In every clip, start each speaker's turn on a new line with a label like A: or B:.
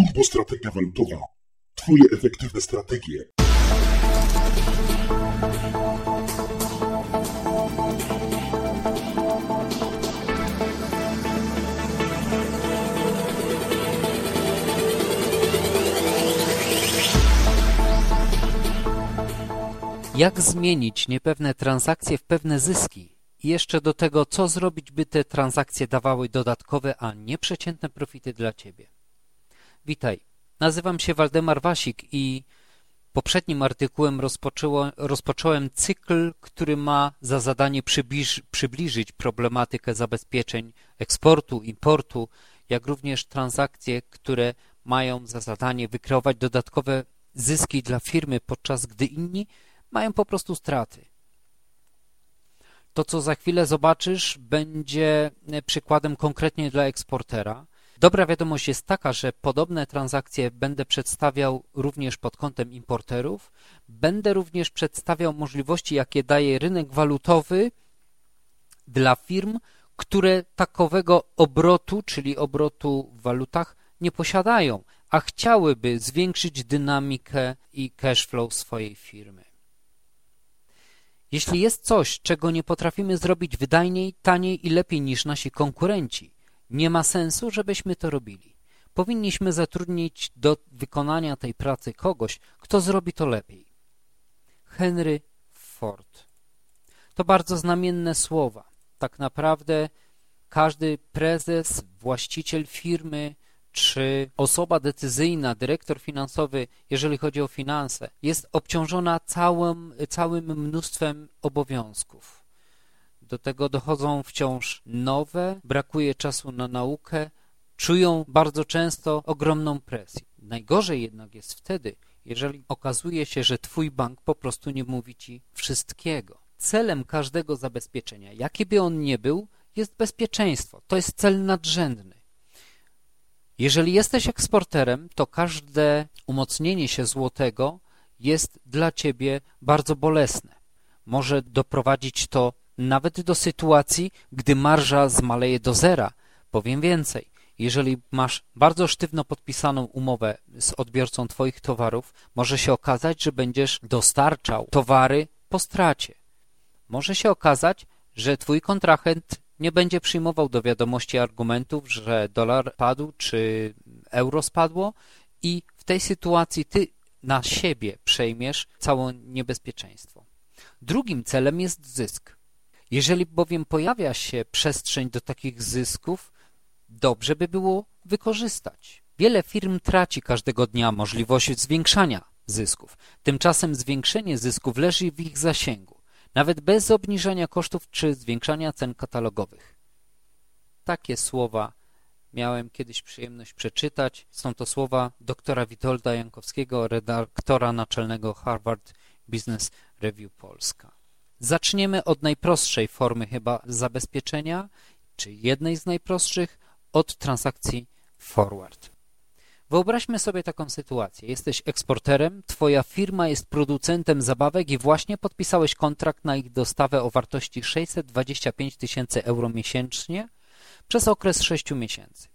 A: Turbo Strategia Walutowa. Twoje efektywne strategie.
B: Jak zmienić niepewne transakcje w pewne zyski? I jeszcze do tego, co zrobić, by te transakcje dawały dodatkowe, a nieprzeciętne profity dla Ciebie. Witaj, nazywam się Waldemar Wasik i poprzednim artykułem rozpocząłem cykl, który ma za zadanie przybliż, przybliżyć problematykę zabezpieczeń eksportu, importu, jak również transakcje, które mają za zadanie wykreować dodatkowe zyski dla firmy, podczas gdy inni mają po prostu straty. To, co za chwilę zobaczysz, będzie przykładem konkretnie dla eksportera. Dobra wiadomość jest taka, że podobne transakcje będę przedstawiał również pod kątem importerów. Będę również przedstawiał możliwości, jakie daje rynek walutowy dla firm, które takowego obrotu, czyli obrotu w walutach, nie posiadają, a chciałyby zwiększyć dynamikę i cash flow swojej firmy. Jeśli jest coś, czego nie potrafimy zrobić wydajniej, taniej i lepiej niż nasi konkurenci, nie ma sensu, żebyśmy to robili. Powinniśmy zatrudnić do wykonania tej pracy kogoś, kto zrobi to lepiej. Henry Ford. To bardzo znamienne słowa. Tak naprawdę każdy prezes, właściciel firmy, czy osoba decyzyjna, dyrektor finansowy, jeżeli chodzi o finanse, jest obciążona całym, całym mnóstwem obowiązków. Do tego dochodzą wciąż nowe, brakuje czasu na naukę, czują bardzo często ogromną presję. Najgorzej jednak jest wtedy, jeżeli okazuje się, że twój bank po prostu nie mówi ci wszystkiego. Celem każdego zabezpieczenia, jaki by on nie był, jest bezpieczeństwo. To jest cel nadrzędny. Jeżeli jesteś eksporterem, to każde umocnienie się złotego jest dla ciebie bardzo bolesne. Może doprowadzić to nawet do sytuacji, gdy marża zmaleje do zera. Powiem więcej. Jeżeli masz bardzo sztywno podpisaną umowę z odbiorcą Twoich towarów, może się okazać, że będziesz dostarczał towary po stracie. Może się okazać, że Twój kontrahent nie będzie przyjmował do wiadomości argumentów, że dolar padł czy euro spadło i w tej sytuacji ty na siebie przejmiesz całe niebezpieczeństwo. Drugim celem jest zysk. Jeżeli bowiem pojawia się przestrzeń do takich zysków, dobrze by było wykorzystać. Wiele firm traci każdego dnia możliwość zwiększania zysków. Tymczasem zwiększenie zysków leży w ich zasięgu nawet bez obniżania kosztów czy zwiększania cen katalogowych. Takie słowa miałem kiedyś przyjemność przeczytać. Są to słowa doktora Witolda Jankowskiego, redaktora naczelnego Harvard Business Review Polska. Zaczniemy od najprostszej formy chyba zabezpieczenia, czy jednej z najprostszych, od transakcji forward. Wyobraźmy sobie taką sytuację. Jesteś eksporterem, twoja firma jest producentem zabawek i właśnie podpisałeś kontrakt na ich dostawę o wartości 625 tysięcy euro miesięcznie przez okres 6 miesięcy.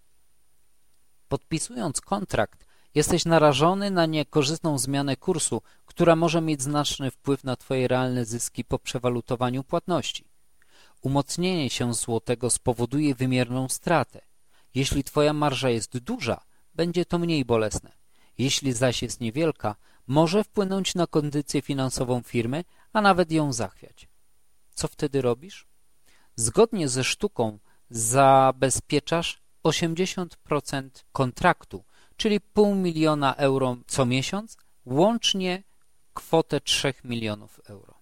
B: Podpisując kontrakt, jesteś narażony na niekorzystną zmianę kursu, która może mieć znaczny wpływ na twoje realne zyski po przewalutowaniu płatności. Umocnienie się złotego spowoduje wymierną stratę. Jeśli twoja marża jest duża, będzie to mniej bolesne. Jeśli zaś jest niewielka, może wpłynąć na kondycję finansową firmy, a nawet ją zachwiać. Co wtedy robisz? Zgodnie ze sztuką zabezpieczasz 80% kontraktu, czyli pół miliona euro co miesiąc, łącznie kwotę 3 milionów euro.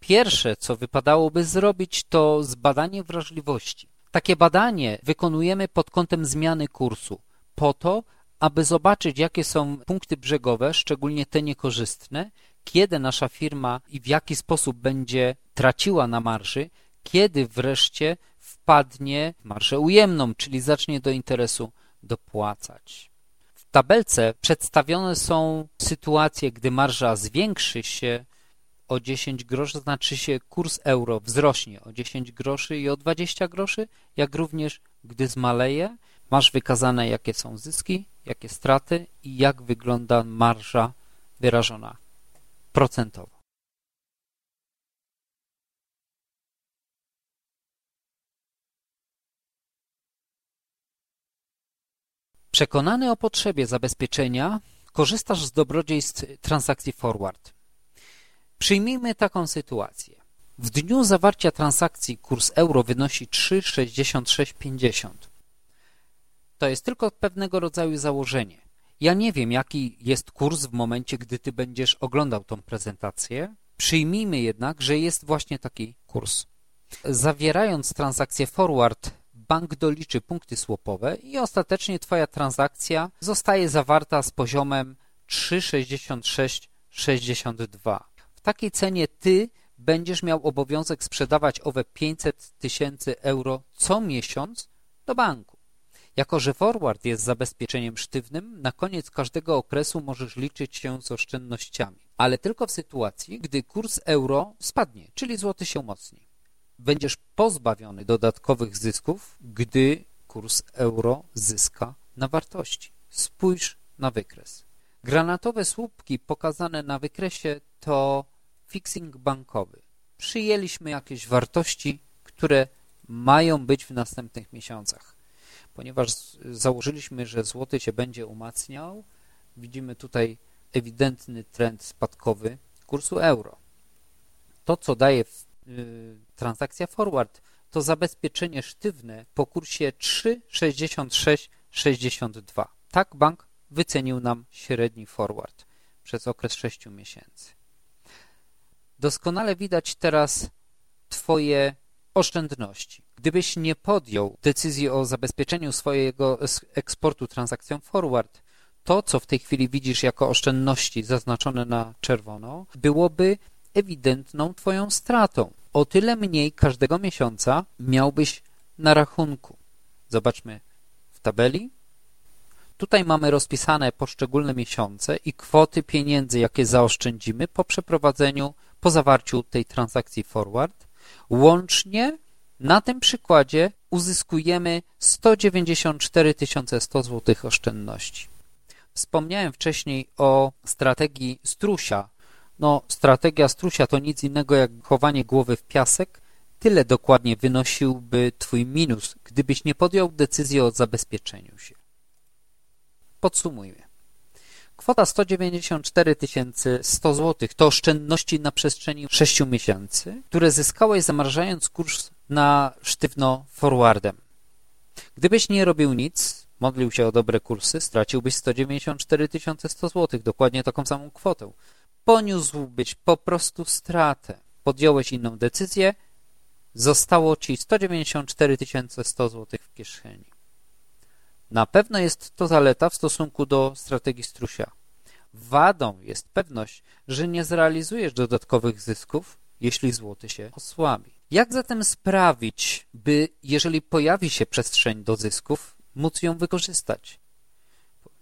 B: Pierwsze, co wypadałoby zrobić, to zbadanie wrażliwości. Takie badanie wykonujemy pod kątem zmiany kursu po to, aby zobaczyć, jakie są punkty brzegowe, szczególnie te niekorzystne, kiedy nasza firma i w jaki sposób będzie traciła na marży, kiedy wreszcie wpadnie w marżę ujemną, czyli zacznie do interesu dopłacać. W tabelce przedstawione są sytuacje, gdy marża zwiększy się o 10 groszy, znaczy się kurs euro wzrośnie o 10 groszy i o 20 groszy, jak również gdy zmaleje, Masz wykazane, jakie są zyski, jakie straty i jak wygląda marża wyrażona procentowo. Przekonany o potrzebie zabezpieczenia, korzystasz z dobrodziejstw transakcji forward. Przyjmijmy taką sytuację. W dniu zawarcia transakcji kurs euro wynosi 3,6650. To jest tylko pewnego rodzaju założenie. Ja nie wiem, jaki jest kurs w momencie, gdy ty będziesz oglądał tą prezentację. Przyjmijmy jednak, że jest właśnie taki kurs. Zawierając transakcję forward, bank doliczy punkty słopowe i ostatecznie twoja transakcja zostaje zawarta z poziomem 3,6662. W takiej cenie ty będziesz miał obowiązek sprzedawać owe 500 tysięcy euro co miesiąc do banku. Jako, że forward jest zabezpieczeniem sztywnym, na koniec każdego okresu możesz liczyć się z oszczędnościami, ale tylko w sytuacji, gdy kurs euro spadnie, czyli złoty się umocni. Będziesz pozbawiony dodatkowych zysków, gdy kurs euro zyska na wartości. Spójrz na wykres. Granatowe słupki pokazane na wykresie to fixing bankowy. Przyjęliśmy jakieś wartości, które mają być w następnych miesiącach. Ponieważ założyliśmy, że złoty się będzie umacniał, widzimy tutaj ewidentny trend spadkowy kursu euro. To, co daje transakcja forward, to zabezpieczenie sztywne po kursie 3,6662. Tak bank wycenił nam średni forward przez okres 6 miesięcy. Doskonale widać teraz Twoje oszczędności. Gdybyś nie podjął decyzji o zabezpieczeniu swojego eksportu transakcją forward, to, co w tej chwili widzisz jako oszczędności zaznaczone na czerwono, byłoby ewidentną Twoją stratą. O tyle mniej każdego miesiąca miałbyś na rachunku. Zobaczmy w tabeli. Tutaj mamy rozpisane poszczególne miesiące i kwoty pieniędzy, jakie zaoszczędzimy po przeprowadzeniu po zawarciu tej transakcji forward. Łącznie na tym przykładzie uzyskujemy 194 100 zł oszczędności. Wspomniałem wcześniej o strategii strusia. No, strategia strusia to nic innego jak chowanie głowy w piasek. Tyle dokładnie wynosiłby Twój minus, gdybyś nie podjął decyzji o zabezpieczeniu się. Podsumujmy. Kwota 194 100 zł to oszczędności na przestrzeni 6 miesięcy, które zyskałeś zamrażając kurs na sztywno forwardem. Gdybyś nie robił nic, modlił się o dobre kursy, straciłbyś 194 100 zł, dokładnie taką samą kwotę. Poniósłbyś po prostu stratę. Podjąłeś inną decyzję, zostało ci 194 100 zł w kieszeni. Na pewno jest to zaleta w stosunku do strategii strusia. Wadą jest pewność, że nie zrealizujesz dodatkowych zysków, jeśli złoty się osłabi. Jak zatem sprawić, by jeżeli pojawi się przestrzeń do zysków, móc ją wykorzystać?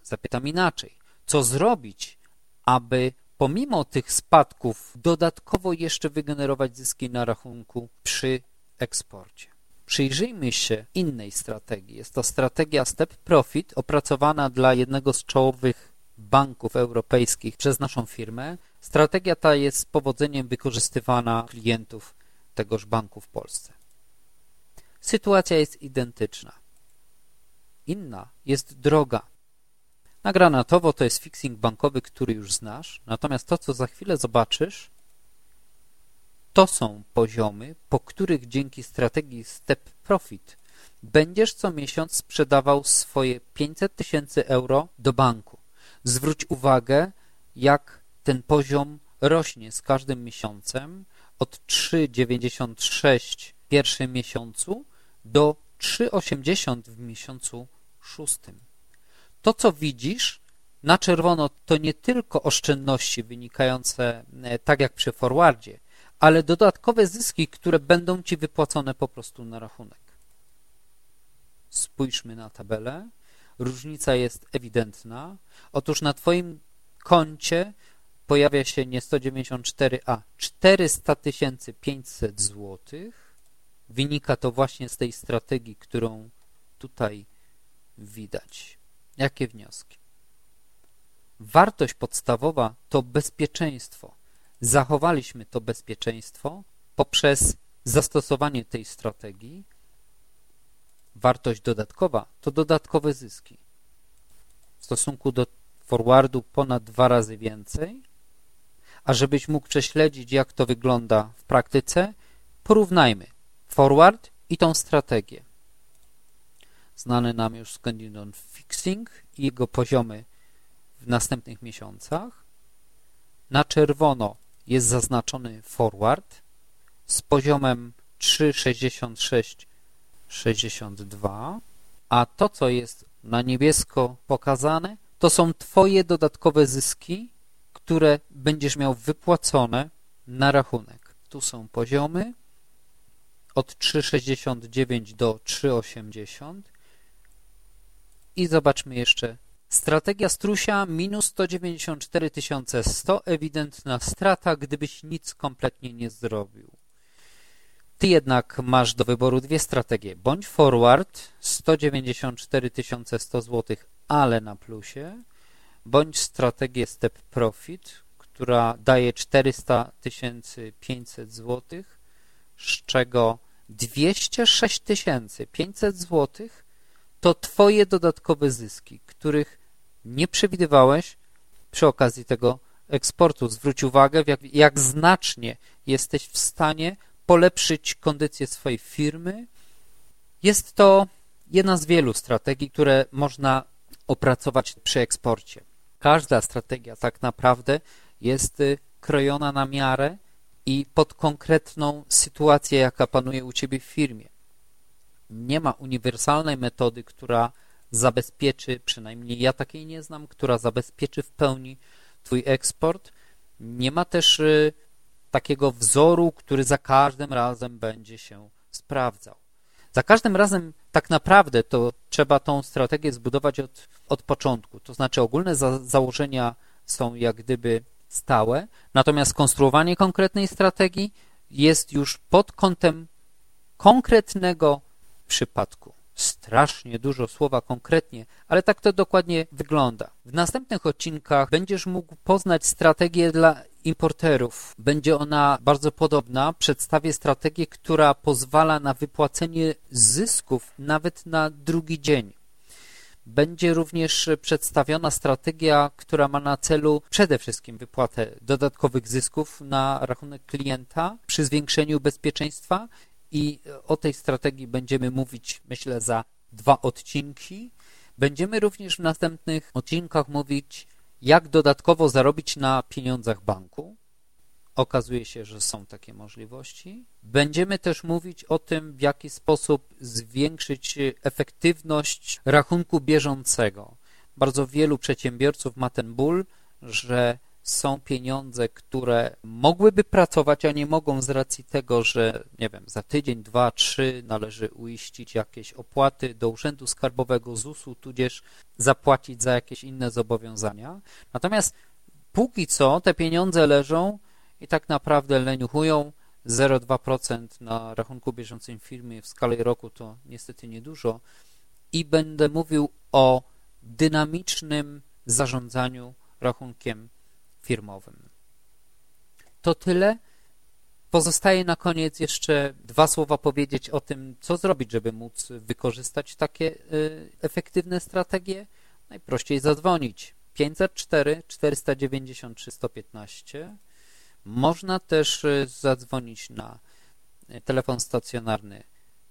B: Zapytam inaczej. Co zrobić, aby pomimo tych spadków dodatkowo jeszcze wygenerować zyski na rachunku przy eksporcie? Przyjrzyjmy się innej strategii. Jest to strategia Step Profit opracowana dla jednego z czołowych banków europejskich przez naszą firmę. Strategia ta jest z powodzeniem wykorzystywana klientów tegoż banku w Polsce. Sytuacja jest identyczna. Inna jest droga. Na granatowo to jest fixing bankowy, który już znasz, natomiast to, co za chwilę zobaczysz, to są poziomy, po których dzięki strategii Step Profit będziesz co miesiąc sprzedawał swoje 500 tysięcy euro do banku. Zwróć uwagę, jak ten poziom rośnie z każdym miesiącem od 3,96 w pierwszym miesiącu do 3,80 w miesiącu szóstym. To, co widzisz na czerwono, to nie tylko oszczędności wynikające e, tak jak przy forwardzie, ale dodatkowe zyski, które będą Ci wypłacone po prostu na rachunek. Spójrzmy na tabelę. Różnica jest ewidentna. Otóż na Twoim koncie pojawia się nie 194, a 400 500 zł. Wynika to właśnie z tej strategii, którą tutaj widać. Jakie wnioski? Wartość podstawowa to bezpieczeństwo. Zachowaliśmy to bezpieczeństwo poprzez zastosowanie tej strategii. Wartość dodatkowa to dodatkowe zyski. W stosunku do forwardu ponad dwa razy więcej. A żebyś mógł prześledzić, jak to wygląda w praktyce, porównajmy forward i tą strategię. Znany nam już skądinąd fixing i jego poziomy w następnych miesiącach. Na czerwono jest zaznaczony forward z poziomem 3,66,62, a to, co jest na niebiesko pokazane, to są Twoje dodatkowe zyski, które będziesz miał wypłacone na rachunek. Tu są poziomy od 3,69 do 3,80 i zobaczmy jeszcze Strategia strusia minus 194 100, ewidentna strata, gdybyś nic kompletnie nie zrobił. Ty jednak masz do wyboru dwie strategie. Bądź forward 194 100 zł, ale na plusie, bądź strategię step profit, która daje 400 500 zł, z czego 206 500 zł to Twoje dodatkowe zyski, których nie przewidywałeś przy okazji tego eksportu. Zwróć uwagę, jak, jak znacznie jesteś w stanie polepszyć kondycję swojej firmy. Jest to jedna z wielu strategii, które można opracować przy eksporcie. Każda strategia tak naprawdę jest y, krojona na miarę i pod konkretną sytuację, jaka panuje u Ciebie w firmie. Nie ma uniwersalnej metody, która zabezpieczy, przynajmniej ja takiej nie znam, która zabezpieczy w pełni Twój eksport. Nie ma też y, takiego wzoru, który za każdym razem będzie się sprawdzał. Za każdym razem tak naprawdę to trzeba tą strategię zbudować od, od początku. To znaczy ogólne za, założenia są jak gdyby stałe, natomiast konstruowanie konkretnej strategii jest już pod kątem konkretnego przypadku. Strasznie dużo słowa konkretnie, ale tak to dokładnie wygląda. W następnych odcinkach będziesz mógł poznać strategię dla importerów. Będzie ona bardzo podobna. Przedstawię strategię, która pozwala na wypłacenie zysków nawet na drugi dzień. Będzie również przedstawiona strategia, która ma na celu przede wszystkim wypłatę dodatkowych zysków na rachunek klienta przy zwiększeniu bezpieczeństwa i o tej strategii będziemy mówić, myślę, za dwa odcinki. Będziemy również w następnych odcinkach mówić, jak dodatkowo zarobić na pieniądzach banku. Okazuje się, że są takie możliwości. Będziemy też mówić o tym, w jaki sposób zwiększyć efektywność rachunku bieżącego. Bardzo wielu przedsiębiorców ma ten ból, że są pieniądze, które mogłyby pracować, a nie mogą z racji tego, że nie wiem, za tydzień, dwa, trzy należy uiścić jakieś opłaty do Urzędu Skarbowego, ZUS-u, tudzież zapłacić za jakieś inne zobowiązania. Natomiast póki co te pieniądze leżą i tak naprawdę leniuchują 0,2% na rachunku bieżącym firmy w skali roku to niestety niedużo i będę mówił o dynamicznym zarządzaniu rachunkiem firmowym. To tyle. Pozostaje na koniec jeszcze dwa słowa powiedzieć o tym, co zrobić, żeby móc wykorzystać takie y, efektywne strategie. Najprościej zadzwonić 504 493 115. Można też y, zadzwonić na y, telefon stacjonarny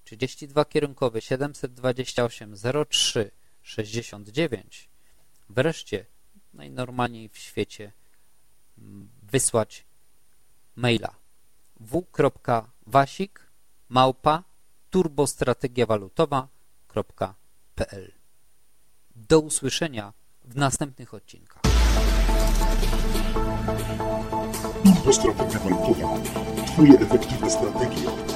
B: 32 kierunkowy 728 03 69. Wreszcie najnormalniej w świecie wysłać maila w.wasik małpa turbostrategiawalutowa.pl Do usłyszenia w następnych odcinkach.
A: Turbostrategia walutowa. Twoje efektywne strategie